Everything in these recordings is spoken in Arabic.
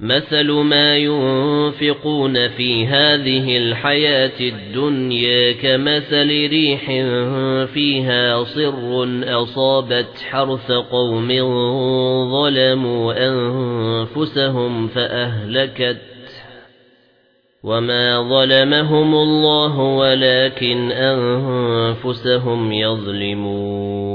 مثل ما ينفقون في هذه الحياة الدنيا كمثل ريح فيها صر أصابت حرث قوم ظلموا أنفسهم فأهلكت وما ظلمهم الله ولكن أنفسهم يظلمون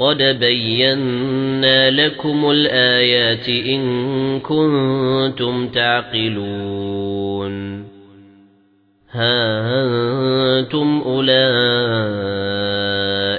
قَدْ بَيَّنَّا لَكُمُ الْآيَاتِ إِن كُنتُمْ تَعْقِلُونَ ها أنتم أولئك